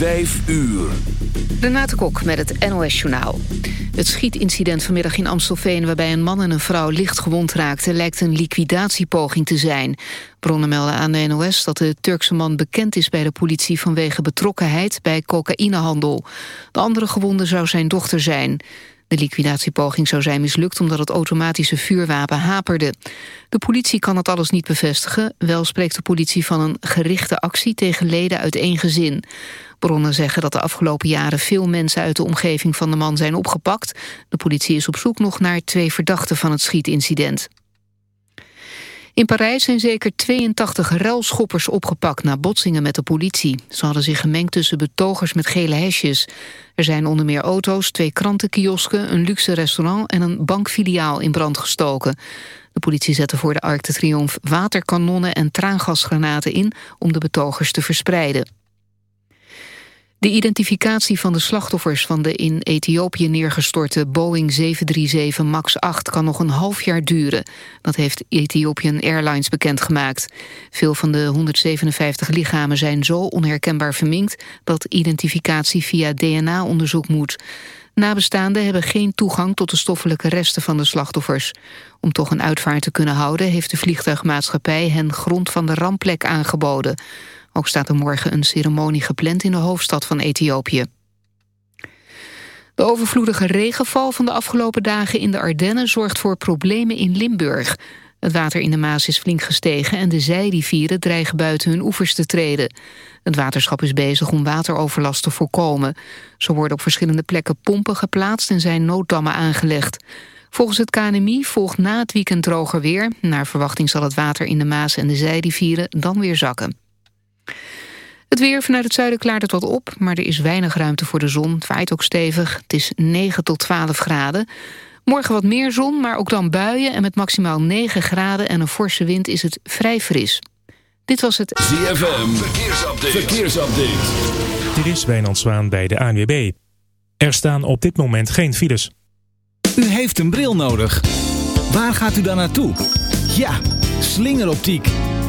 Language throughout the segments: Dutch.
5 uur. Renate Kok met het NOS Journaal. Het schietincident vanmiddag in Amstelveen... waarbij een man en een vrouw licht gewond raakten... lijkt een liquidatiepoging te zijn. Bronnen melden aan de NOS dat de Turkse man bekend is bij de politie... vanwege betrokkenheid bij cocaïnehandel. De andere gewonde zou zijn dochter zijn. De liquidatiepoging zou zijn mislukt omdat het automatische vuurwapen haperde. De politie kan het alles niet bevestigen. Wel spreekt de politie van een gerichte actie tegen leden uit één gezin. Bronnen zeggen dat de afgelopen jaren veel mensen uit de omgeving van de man zijn opgepakt. De politie is op zoek nog naar twee verdachten van het schietincident. In Parijs zijn zeker 82 ruilschoppers opgepakt na botsingen met de politie. Ze hadden zich gemengd tussen betogers met gele hesjes. Er zijn onder meer auto's, twee krantenkiosken, een luxe restaurant en een bankfiliaal in brand gestoken. De politie zette voor de Arc de Triomphe waterkanonnen en traangasgranaten in om de betogers te verspreiden. De identificatie van de slachtoffers van de in Ethiopië neergestorte Boeing 737 MAX 8 kan nog een half jaar duren. Dat heeft Ethiopian Airlines bekendgemaakt. Veel van de 157 lichamen zijn zo onherkenbaar verminkt dat identificatie via DNA-onderzoek moet. Nabestaanden hebben geen toegang tot de stoffelijke resten van de slachtoffers. Om toch een uitvaart te kunnen houden heeft de vliegtuigmaatschappij hen grond van de rampplek aangeboden. Ook staat er morgen een ceremonie gepland in de hoofdstad van Ethiopië. De overvloedige regenval van de afgelopen dagen in de Ardennen zorgt voor problemen in Limburg. Het water in de Maas is flink gestegen en de zijrivieren dreigen buiten hun oevers te treden. Het waterschap is bezig om wateroverlast te voorkomen. Zo worden op verschillende plekken pompen geplaatst en zijn nooddammen aangelegd. Volgens het KNMI volgt na het weekend droger weer. Naar verwachting zal het water in de Maas en de zijrivieren dan weer zakken. Het weer vanuit het zuiden klaart het wat op, maar er is weinig ruimte voor de zon. Het waait ook stevig, het is 9 tot 12 graden. Morgen wat meer zon, maar ook dan buien en met maximaal 9 graden en een forse wind is het vrij fris. Dit was het ZFM, verkeersupdate. verkeersupdate. Dit is Wijnand Zwaan bij de ANWB. Er staan op dit moment geen files. U heeft een bril nodig. Waar gaat u dan naartoe? Ja, slingeroptiek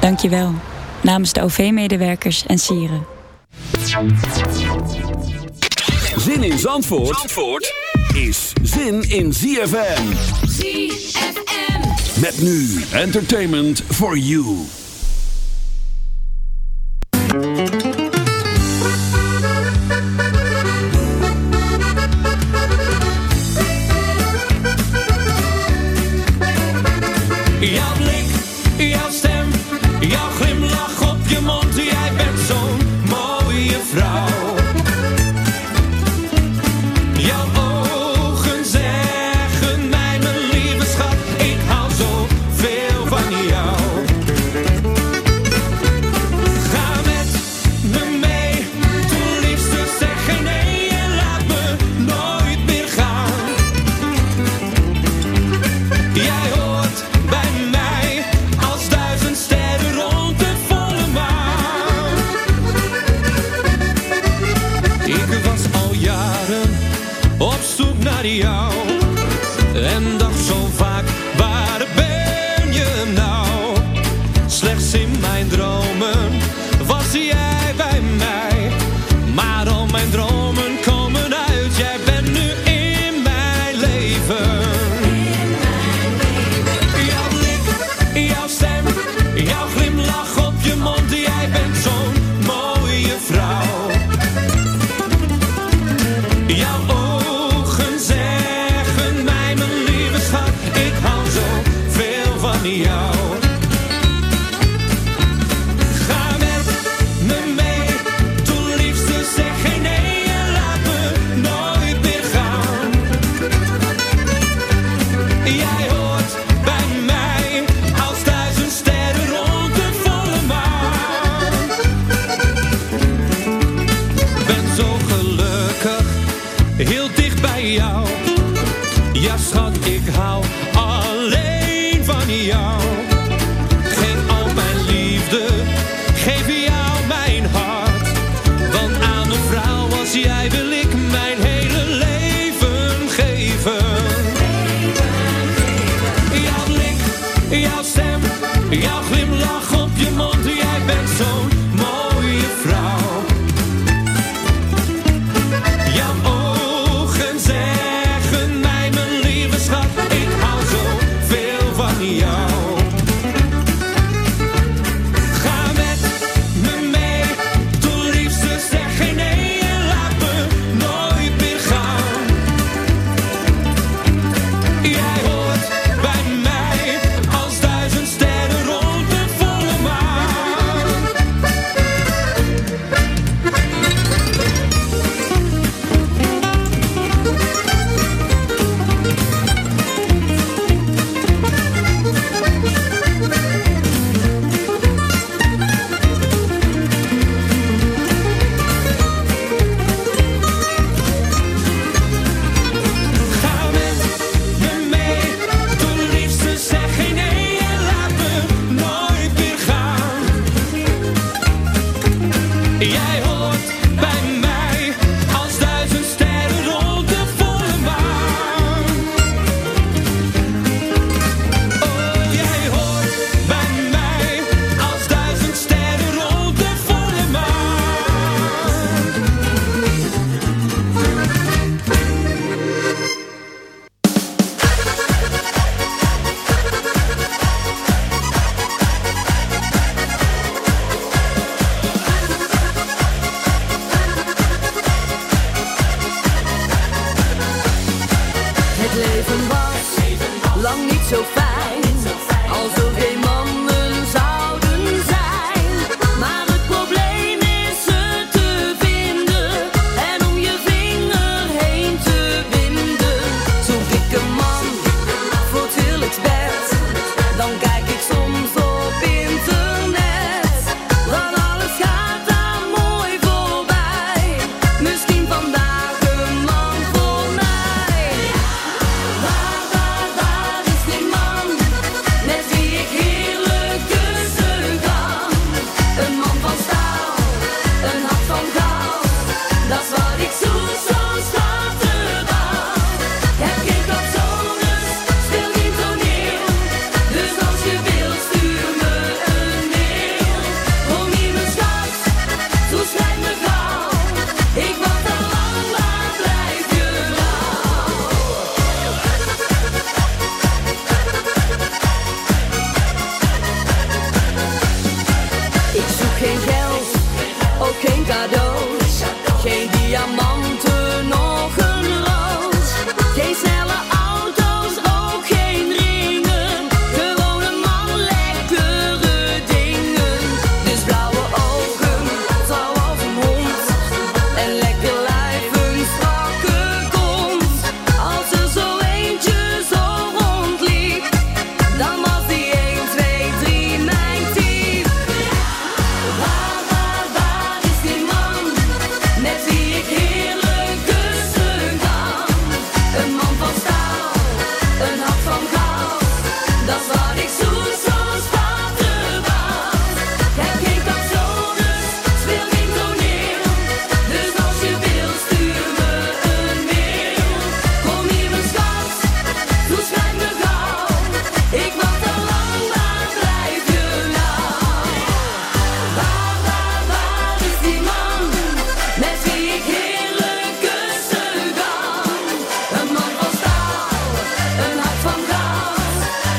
Dank je wel. Namens de OV-medewerkers en sieren. Zin in Zandvoort, Zandvoort is zin in ZFM. ZFM. Met nu entertainment for you.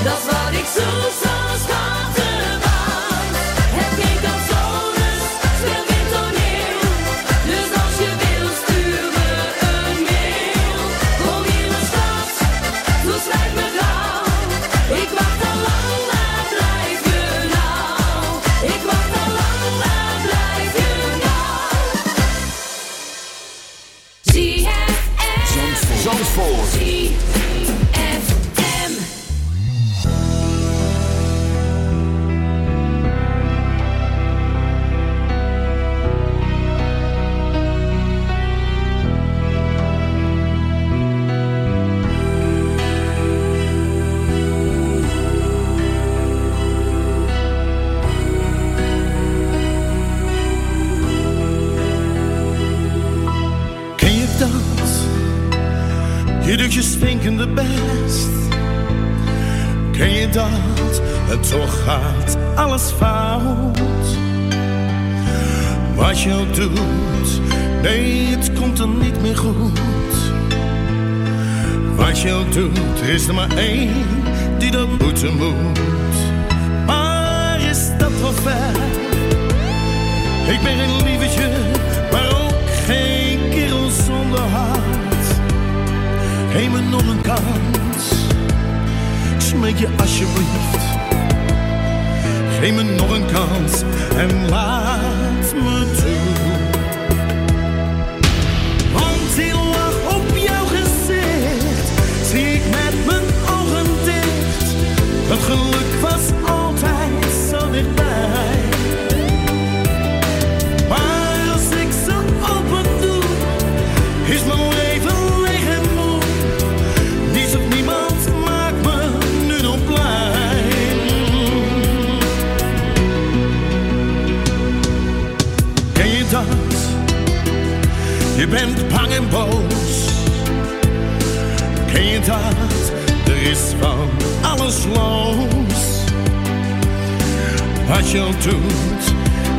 Dat is niet meer goed. Wat je ook doet, er is er maar één die dat moeten moet. Maar is dat wel ver? Ik ben geen lievertje, maar ook geen kerel zonder hart. Geef me nog een kans, ik smeek je alsjeblieft. Geef me nog een kans en laat me. Bang en boos. Ken je dat? Er is van alles los. Wat je ook doet,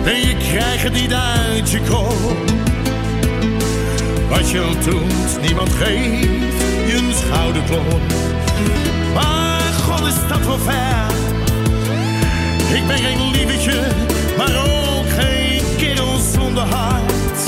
en je krijgt het niet uit je kop. Wat je doet, niemand geeft je een schouderklop. Maar god is dat wel ver. Ik ben geen lievertje, maar ook geen kerel zonder hart.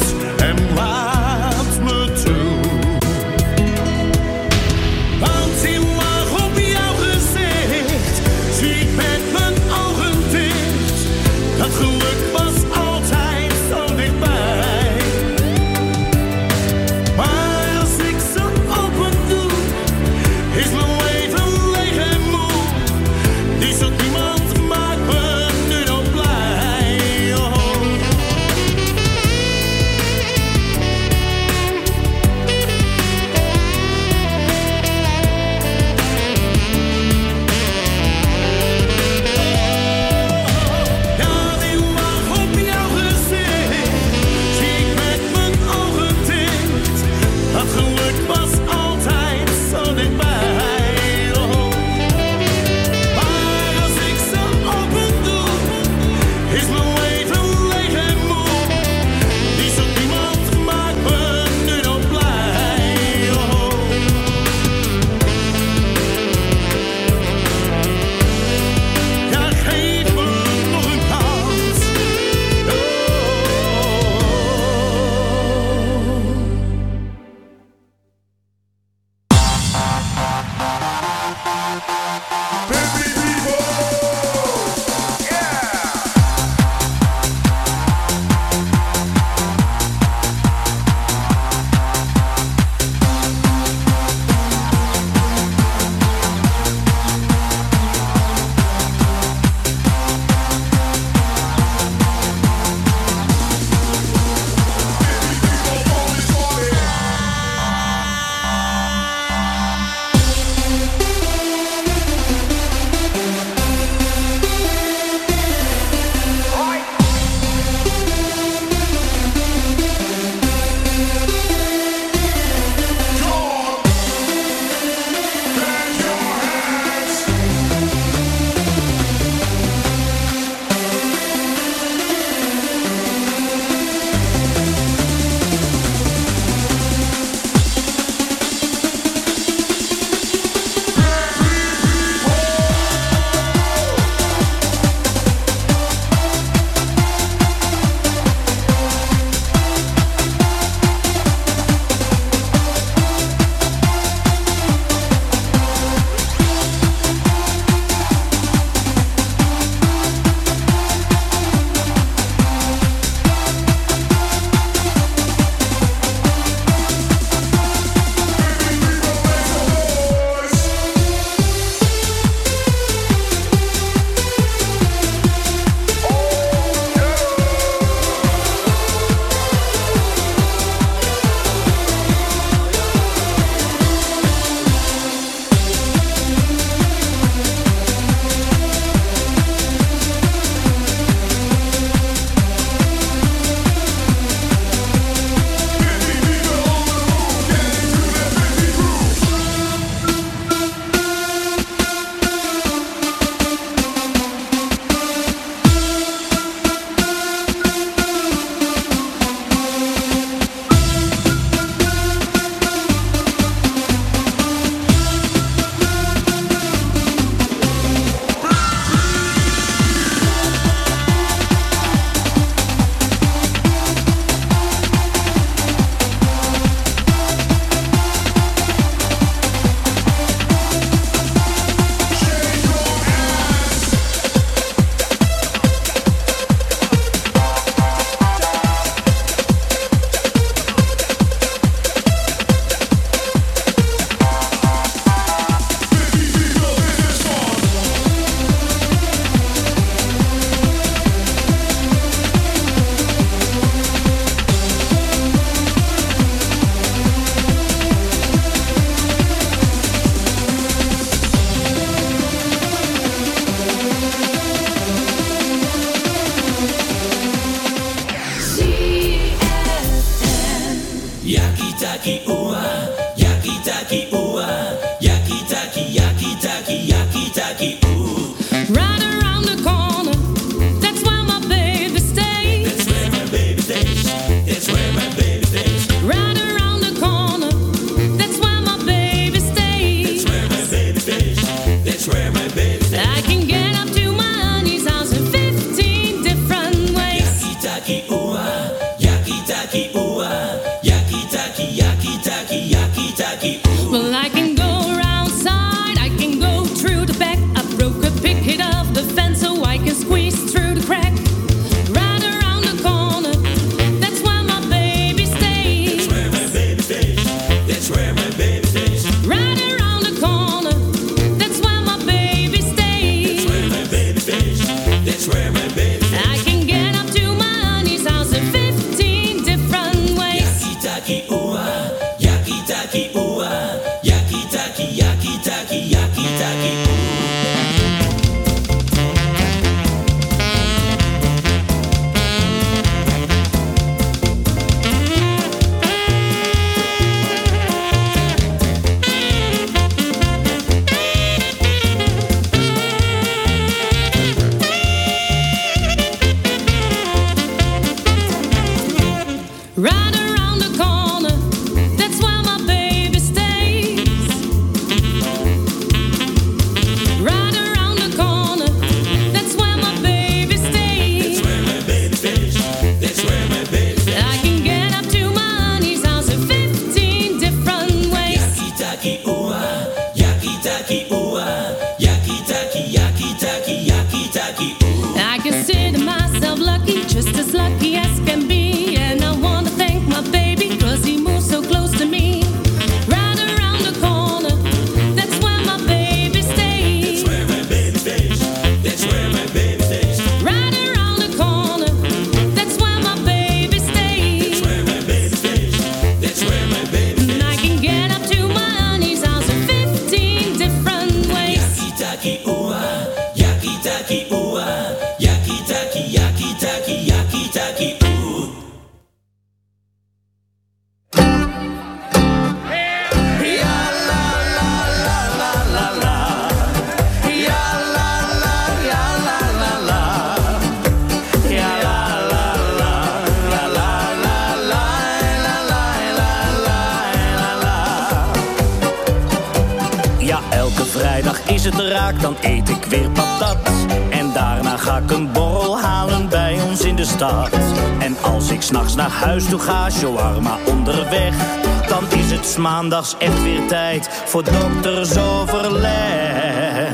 maandags echt weer tijd voor doktersoverleg.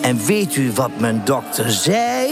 En weet u wat mijn dokter zei?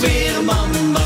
Veerman was.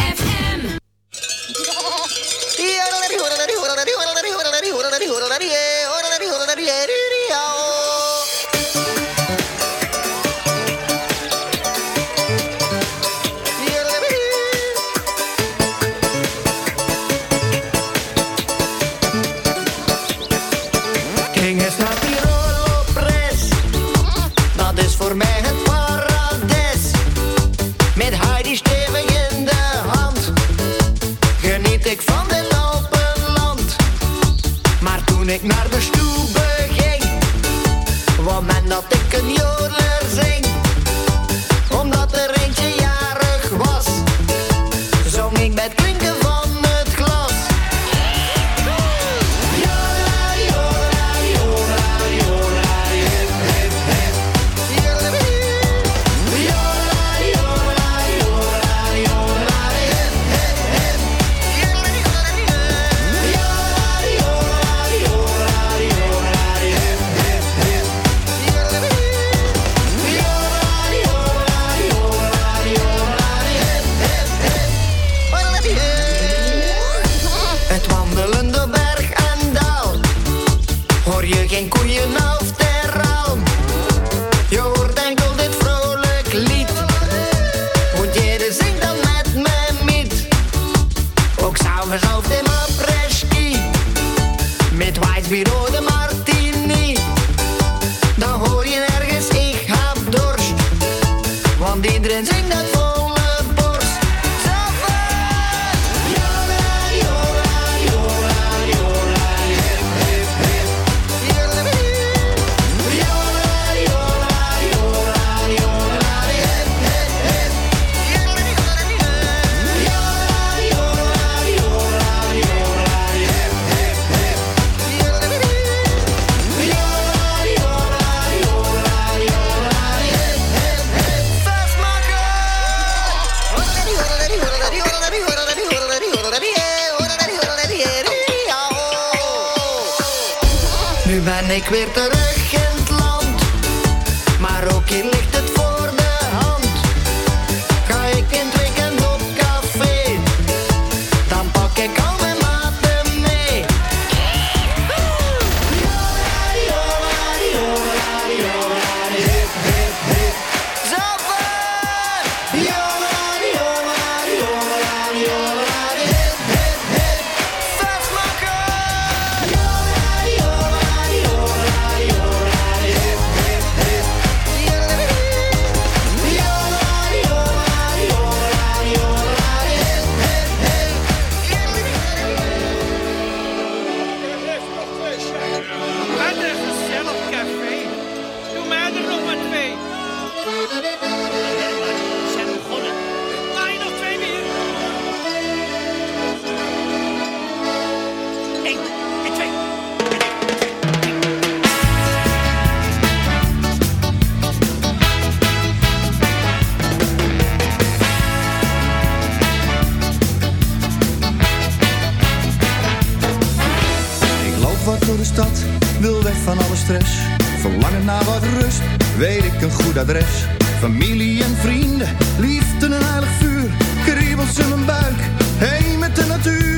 weet ik een goed adres. Familie en vrienden, liefde en aardig vuur. Kriebels in mijn buik, heen met de natuur.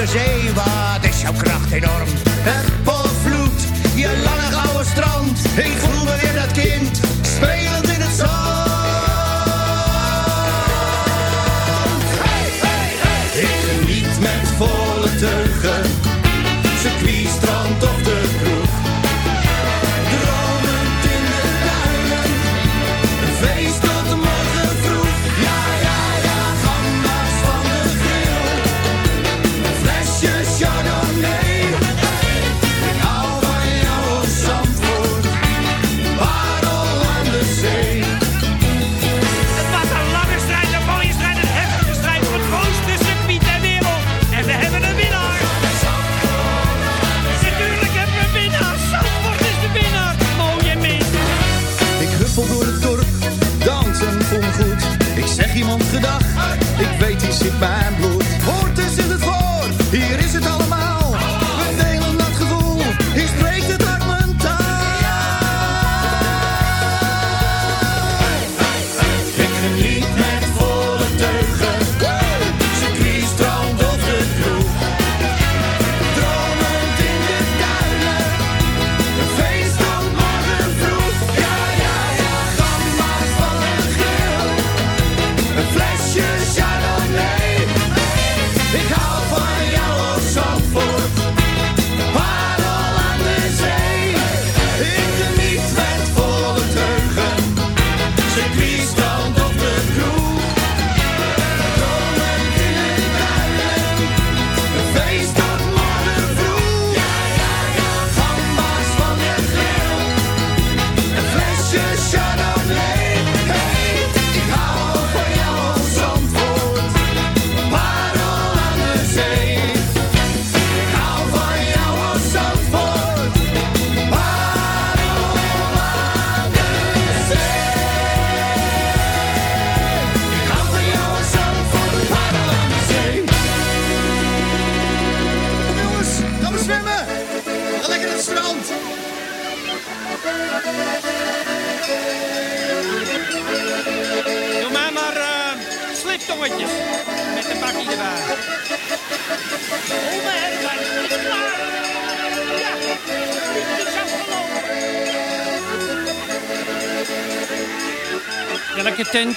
de zee, wat is jouw kracht enorm? Voldoende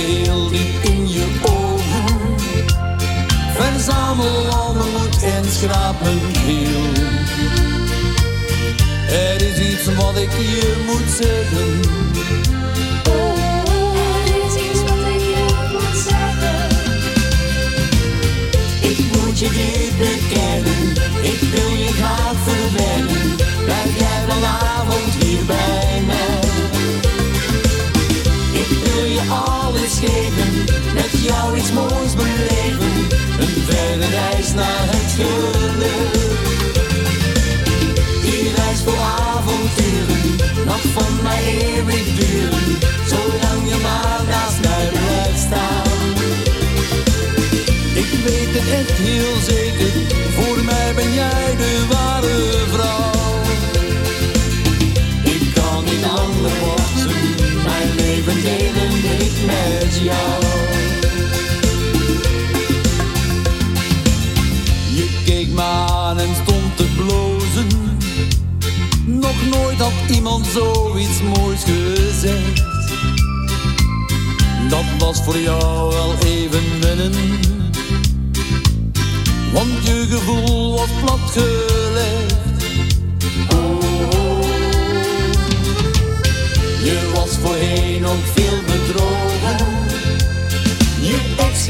Heel diep in je ogen. Verzamel al moed en schraap mijn heel. Er is iets wat ik je moet zeggen. Geven. Met jou iets moois beleven. Een verre reis naar het geluk. Die reis vol avonturen, nog van mij eeuwig duren, zolang je maar naast mij blijft staan. Ik weet het echt heel zeker, voor mij ben jij de ware vrouw. Zoiets moois gezegd. Dat was voor jou wel even wennen. Want je gevoel was platgelegd. Oh, je was voorheen ook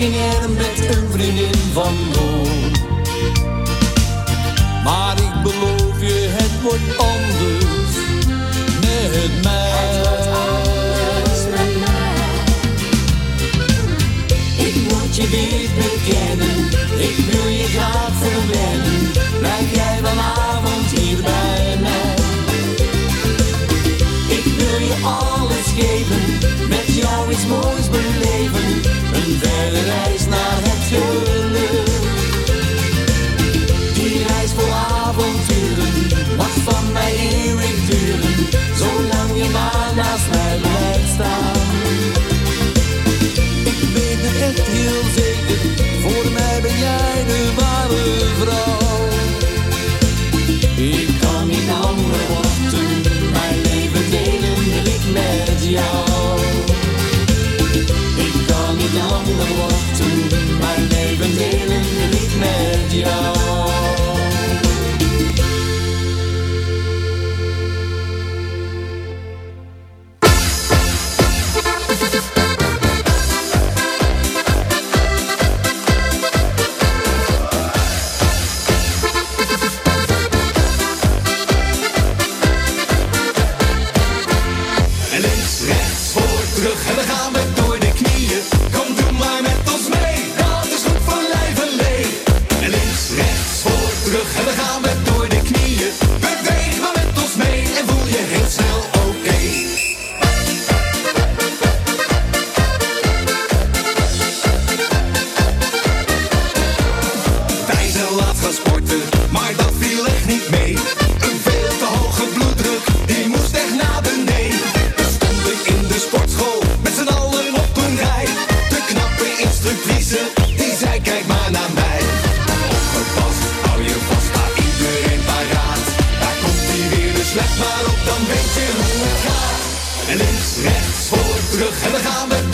ging er met een vriendin vandoor. Maar ik beloof je, het wordt anders met mij. Ik moet je dit Let maar op, dan weet je hoe het gaat. Links, rechts, voor, terug en dan gaan we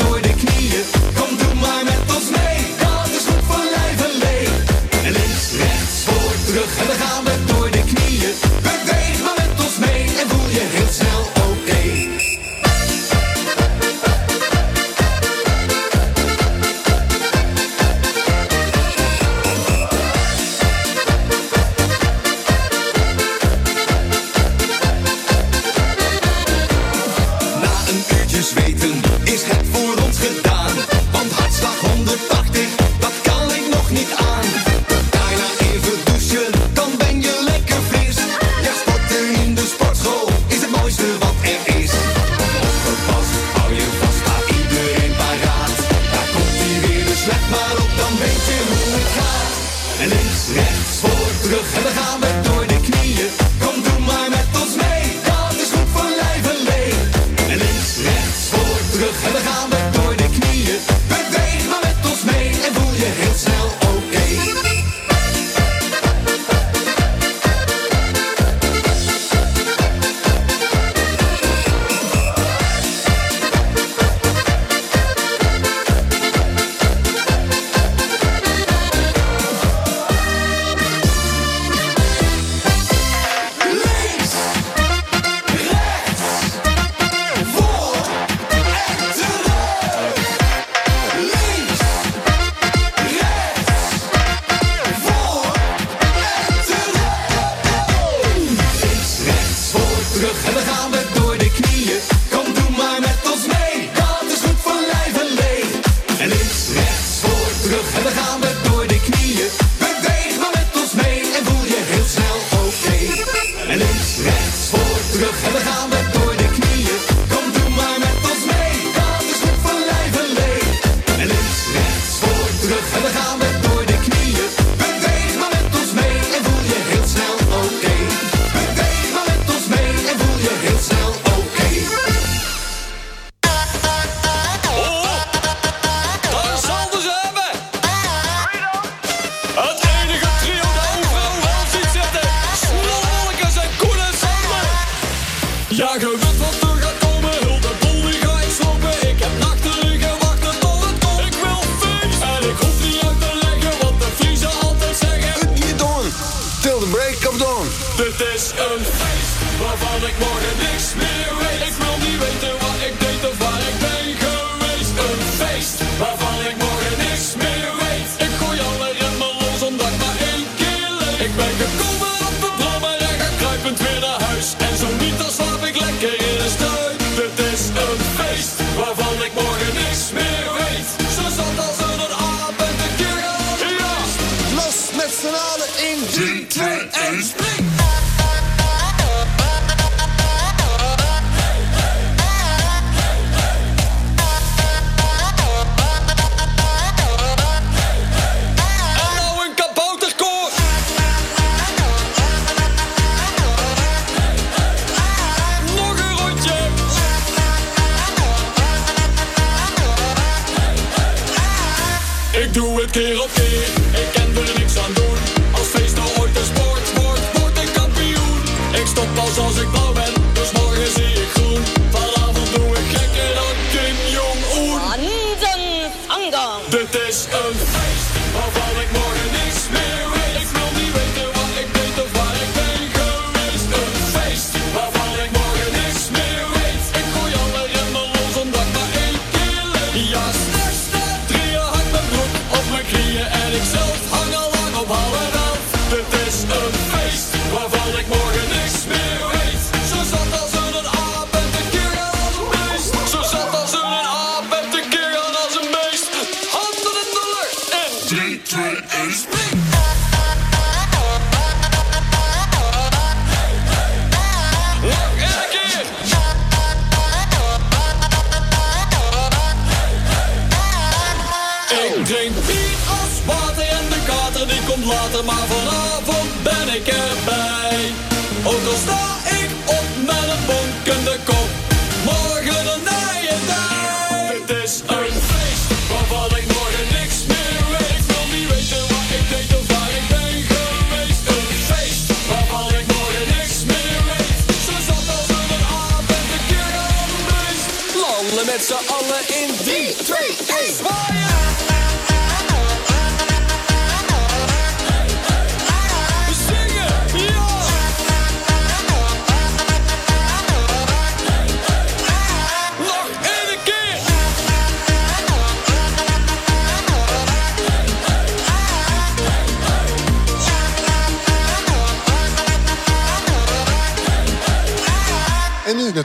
Ik stop pas als ik blauw ben, dus morgen zie je.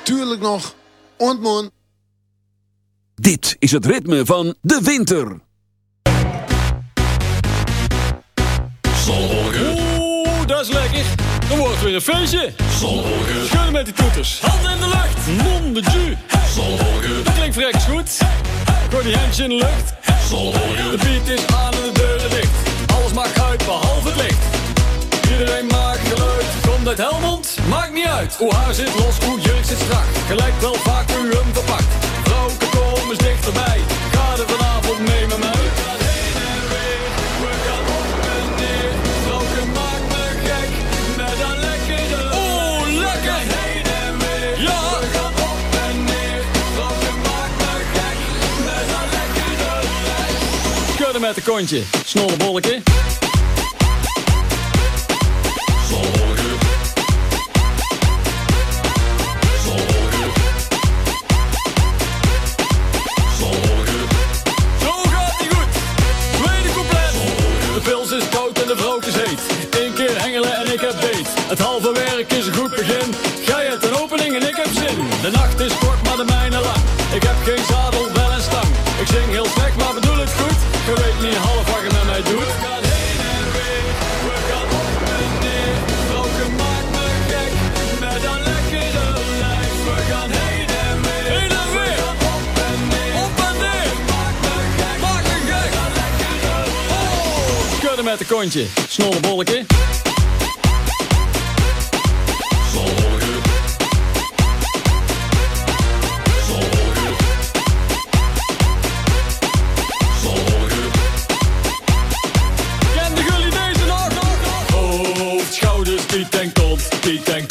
Natuurlijk nog ontmoen. Dit is het ritme van de winter. Oeh, dat is lekker. Dan wordt het weer een feestje. Schudden met die toeters. Handen in de lucht. Mon de jus. Dat klinkt vreks goed. Gooi die handjes in de lucht. De beat is aan en de deuren dicht. Alles maakt uit behalve het licht. Iedereen maakt. Komt uit Helmond? Maakt niet uit. Hoe haar zit los, hoe jurk zit strak. Gelijk wel vaak hoe u hem verpakt. Vrouwke, kom eens dichterbij. Ga er vanavond mee met mij. We gaan heen en weer. We gaan op en neer. Vrouwke maakt me gek. Met een lekkere Oeh, lekker. heen en weer. Ja. We gaan op en neer. Vrouwke maakt me gek. Met een lekkere Schudden met een kontje. Snollebolletje. Het halve werk is een goed begin. Gij hebt een opening en ik heb zin. De nacht is kort, maar de mijne lang. Ik heb geen zadel, wel een stang. Ik zing heel slecht, maar bedoel het goed. Je weet niet half wat je met mij doet. We gaan heen en She think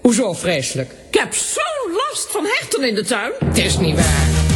Hoezo vreselijk? Ik heb zo'n last van hechten in de tuin. Het is niet waar.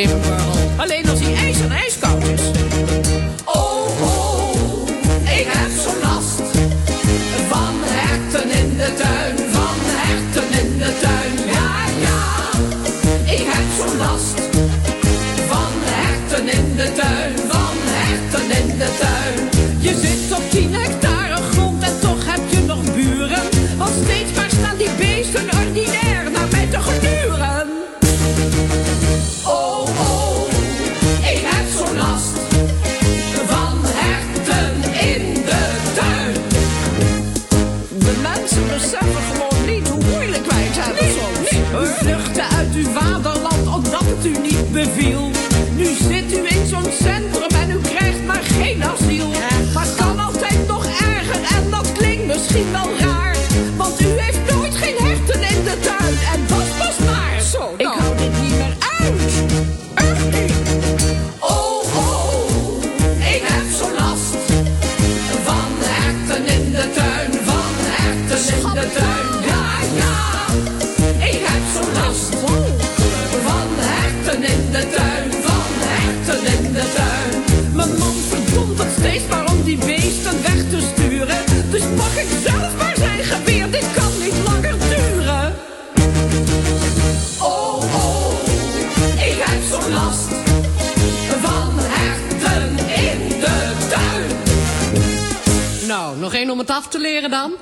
neighborhood world.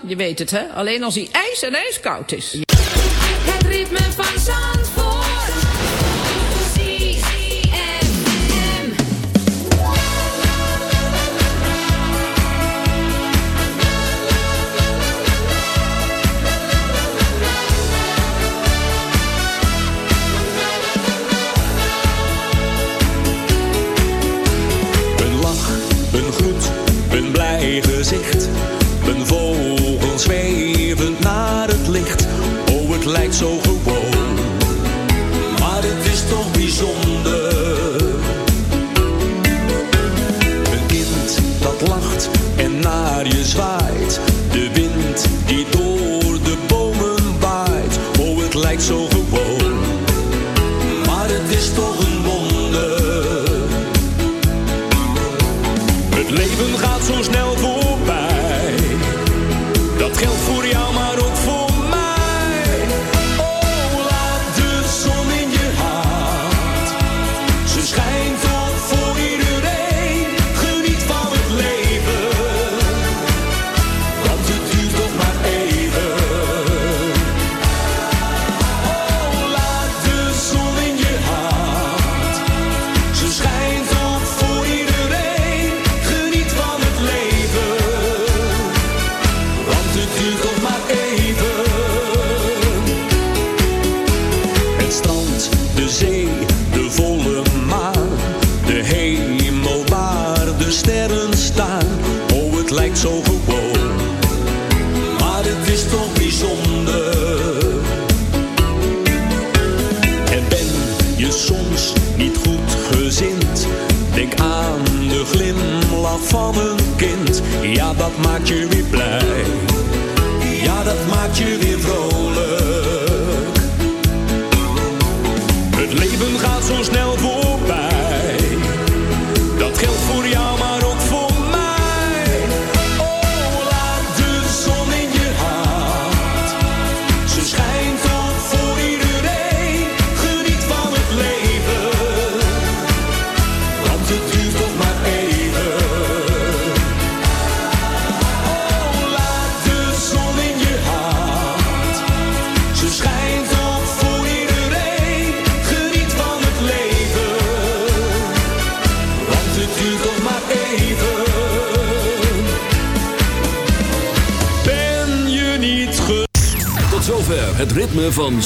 Je weet het, hè? Alleen als hij ijs en ijskoud is.